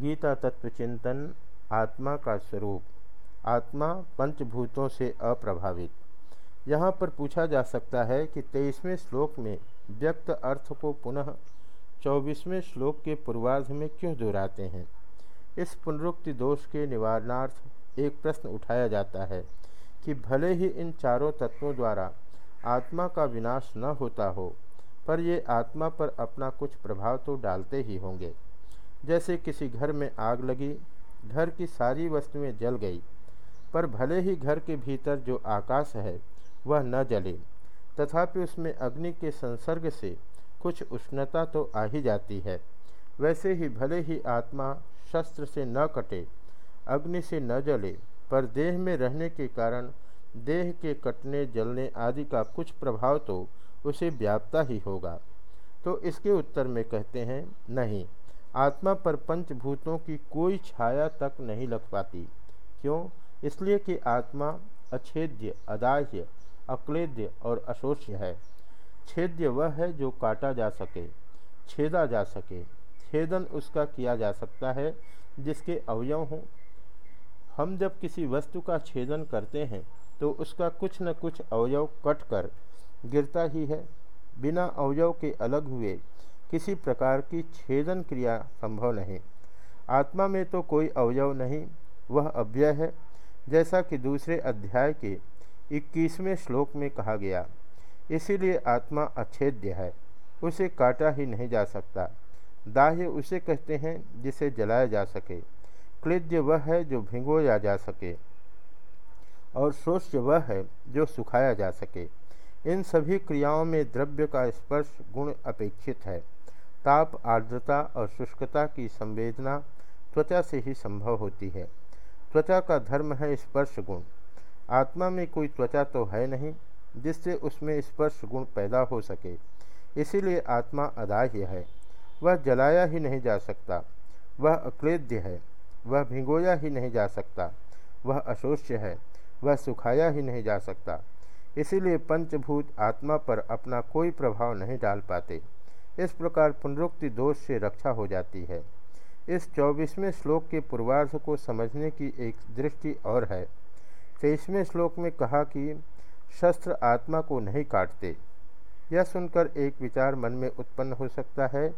गीता तत्व चिंतन आत्मा का स्वरूप, आत्मा पंचभूतों से अप्रभावित। यहाँ पर पूछा जा सकता है कि तेईसवें श्लोक में व्यक्त अर्थ को पुनः चौबीसवें श्लोक के पूर्वार्ध में क्यों दोहराते हैं? इस पुनरुक्ति दोष के निवारणार्थ एक प्रश्न उठाया जाता है कि भले ही इन चारों तत्वों द्वारा आत्मा का विनाश न होता हो, पर ये आत्मा पर अपना कुछ प्रभाव तो डालते ही होंगे। जैसे किसी घर में आग लगी, घर की सारी वस्तुएँ जल गई, पर भले ही घर के भीतर जो आकाश है, वह न जले। तथापि उसमें अग्नि के संसर्ग से कुछ उष्णता तो आ ही जाती है। वैसे ही भले ही आत्मा शस्त्र से न कटे, अग्नि से न जले, पर देह में रहने के कारण देह के कटने, जलने आदि का कुछ प्रभाव तो उसे व्याप्ता ही होगा। तो इसके उत्तर में कहते हैं, नहीं। आत्मा पर पंचभूतों की कोई छाया तक नहीं लग पाती। क्यों? इसलिए कि आत्मा अछेद्य, अदाह्य, अक्लेद्य और अशोष्य है। छेद्य वह है जो काटा जा सके, छेदा जा सके। छेदन उसका किया जा सकता है, जिसके अवयव हों। हम जब किसी वस्तु का छेदन करते हैं तो उसका कुछ न कुछ अवयव कट कर गिरता ही है। बिना अवयव के अलग हुए किसी प्रकार की छेदन क्रिया संभव नहीं। आत्मा में तो कोई अवयव नहीं, वह अव्यय है, जैसा कि दूसरे अध्याय के इक्कीसवें श्लोक में कहा गया। इसीलिए आत्मा अच्छेद्य है, उसे काटा ही नहीं जा सकता। दाह्य उसे कहते हैं जिसे जलाया जा सके। क्लिद्य वह है जो भिंगोया जा सके, और शोष्य वह है जो सुखाया जा सके। इन सभी क्रियाओं में द्रव्य का स्पर्श गुण अपेक्षित है। ताप, आर्द्रता और शुष्कता की संवेदना त्वचा से ही संभव होती है। त्वचा का धर्म है स्पर्श गुण। आत्मा में कोई त्वचा तो है नहीं, जिससे उसमें स्पर्श गुण पैदा हो सके। इसीलिए आत्मा अदाह्य है। वह जलाया ही नहीं जा सकता। वह अक्लेद्य है। वह भिगोया ही नहीं जा सकता। वह अशोष्य है। वह सुखाया ही नहीं जा सकता। इसीलिए पंचभूत आत्मा पर अपना कोई प्रभाव नहीं डाल पाते। इस प्रकार पुनरुक्ति दोष से रक्षा हो जाती है। इस चौबीसवें श्लोक के पूर्वार्ध को समझने की एक दृष्टि और है। तेईसवें श्लोक में कहा कि शस्त्र आत्मा को नहीं काटते। यह सुनकर एक विचार मन में उत्पन्न हो सकता है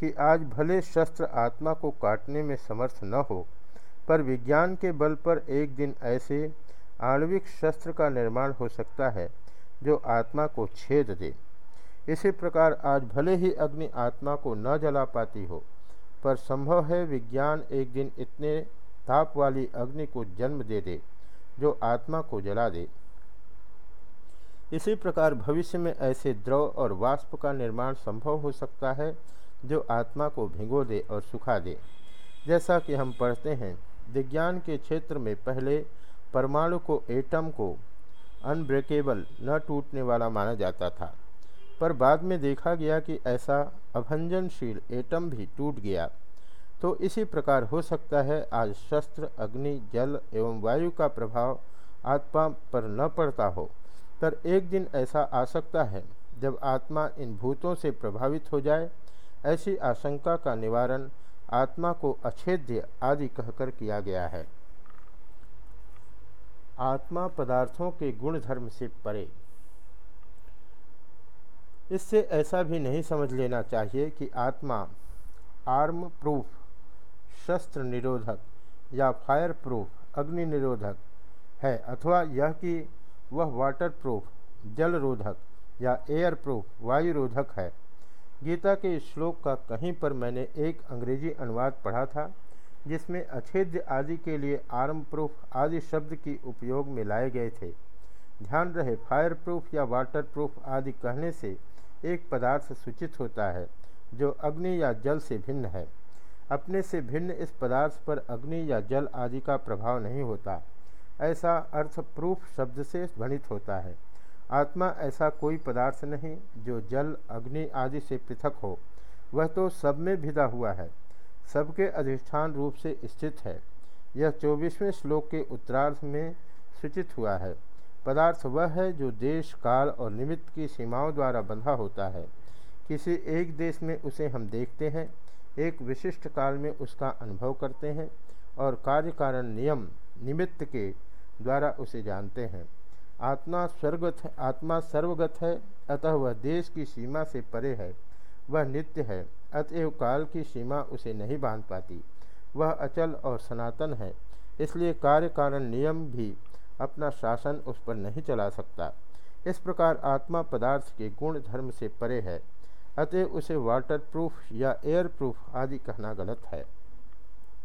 कि आज भले शस्त्र आत्मा को काटने में समर्थ न हो, पर विज्ञान के बल पर एक दिन ऐसे आणविक शस्त्र का निर्माण हो सकता है, जो आत्मा को छेद दे। इसी प्रकार आज भले ही अग्नि आत्मा को न जला पाती हो, पर संभव है विज्ञान एक दिन इतने ताप वाली अग्नि को जन्म दे दे, जो आत्मा को जला दे। इसी प्रकार भविष्य में ऐसे द्रव और वाष्प का निर्माण संभव हो सकता है, जो आत्मा को भिगो दे और सुखा दे। जैसा कि हम पढ़ते हैं, विज्ञान के क्षेत्र में पहले परमाणु को एटम को अनब्रेकेबल न टूटने वाला माना जाता था। पर बाद में देखा गया कि ऐसा अभंजनशील एटम भी टूट गया। तो इसी प्रकार हो सकता है, आज शस्त्र, अग्नि, जल एवं वायु का प्रभाव आत्मा पर न पड़ता हो। पर एक दिन ऐसा आ सकता है, जब आत्मा इन भूतों से प्रभावित हो जाए। ऐसी आशंका का निवारण आत्मा को अछेद्य आदि कहकर किया गया है। आत्मा पदार्थों के गुण धर्म से परे। इससे ऐसा भी नहीं समझ लेना चाहिए कि आत्मा आर्म प्रूफ, शस्त्र निरोधक या फायर प्रूफ, अग्नि निरोधक है, अथवा यह कि वह वाटर प्रूफ, जल रोधक या एयर प्रूफ, वायु रोधक है। गीता के श्लोक का कहीं पर मैंने एक अंग्रेज़ी अनुवाद पढ़ा था। जिसमें अछेद्य आदि के लिए आर्म प्रूफ आदि शब्द की उपयोग में लाए गए थे। ध्यान रहे फायर प्रूफ या वाटर प्रूफ आदि कहने से एक पदार्थ सूचित होता है, जो अग्नि या जल से भिन्न है। अपने से भिन्न इस पदार्थ पर अग्नि या जल आदि का प्रभाव नहीं होता। ऐसा अर्थ प्रूफ शब्द से ध्वनित होता है। आत्मा ऐसा कोई पदार्थ नहीं, जो जल, अग्नि आदि से पृथक हो। वह तो सब में भिदा हुआ है। सबके अधिष्ठान रूप से स्थित है। यह चौबीसवें श्लोक के उत्तरार्ध में सूचित हुआ है। पदार्थ वह है जो देश, काल और निमित्त की सीमाओं द्वारा बंधा होता है। किसी एक देश में उसे हम देखते हैं, एक विशिष्ट काल में उसका अनुभव करते हैं और कार्य कारण नियम, निमित्त के द्वारा उसे जानते हैं। आत्मा स्वर्गत आत्मा सर्वगत है, अतः वह देश की सीमा से परे है। वह नित्य है, अतएव काल की सीमा उसे नहीं बाँध पाती। वह अचल और सनातन है, इसलिए कार्य कारण नियम भी अपना शासन उस पर नहीं चला सकता। इस प्रकार आत्मा पदार्थ के गुण धर्म से परे है अतः उसे वाटर प्रूफ या एयर प्रूफ आदि कहना गलत है।